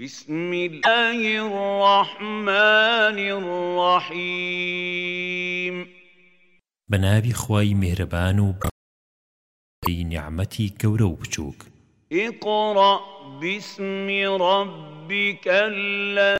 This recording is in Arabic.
بسم الله الرحمن الرحيم بنابي خواي مهربان و نعمتي كورو بچوك اقرأ باسم ربك الذي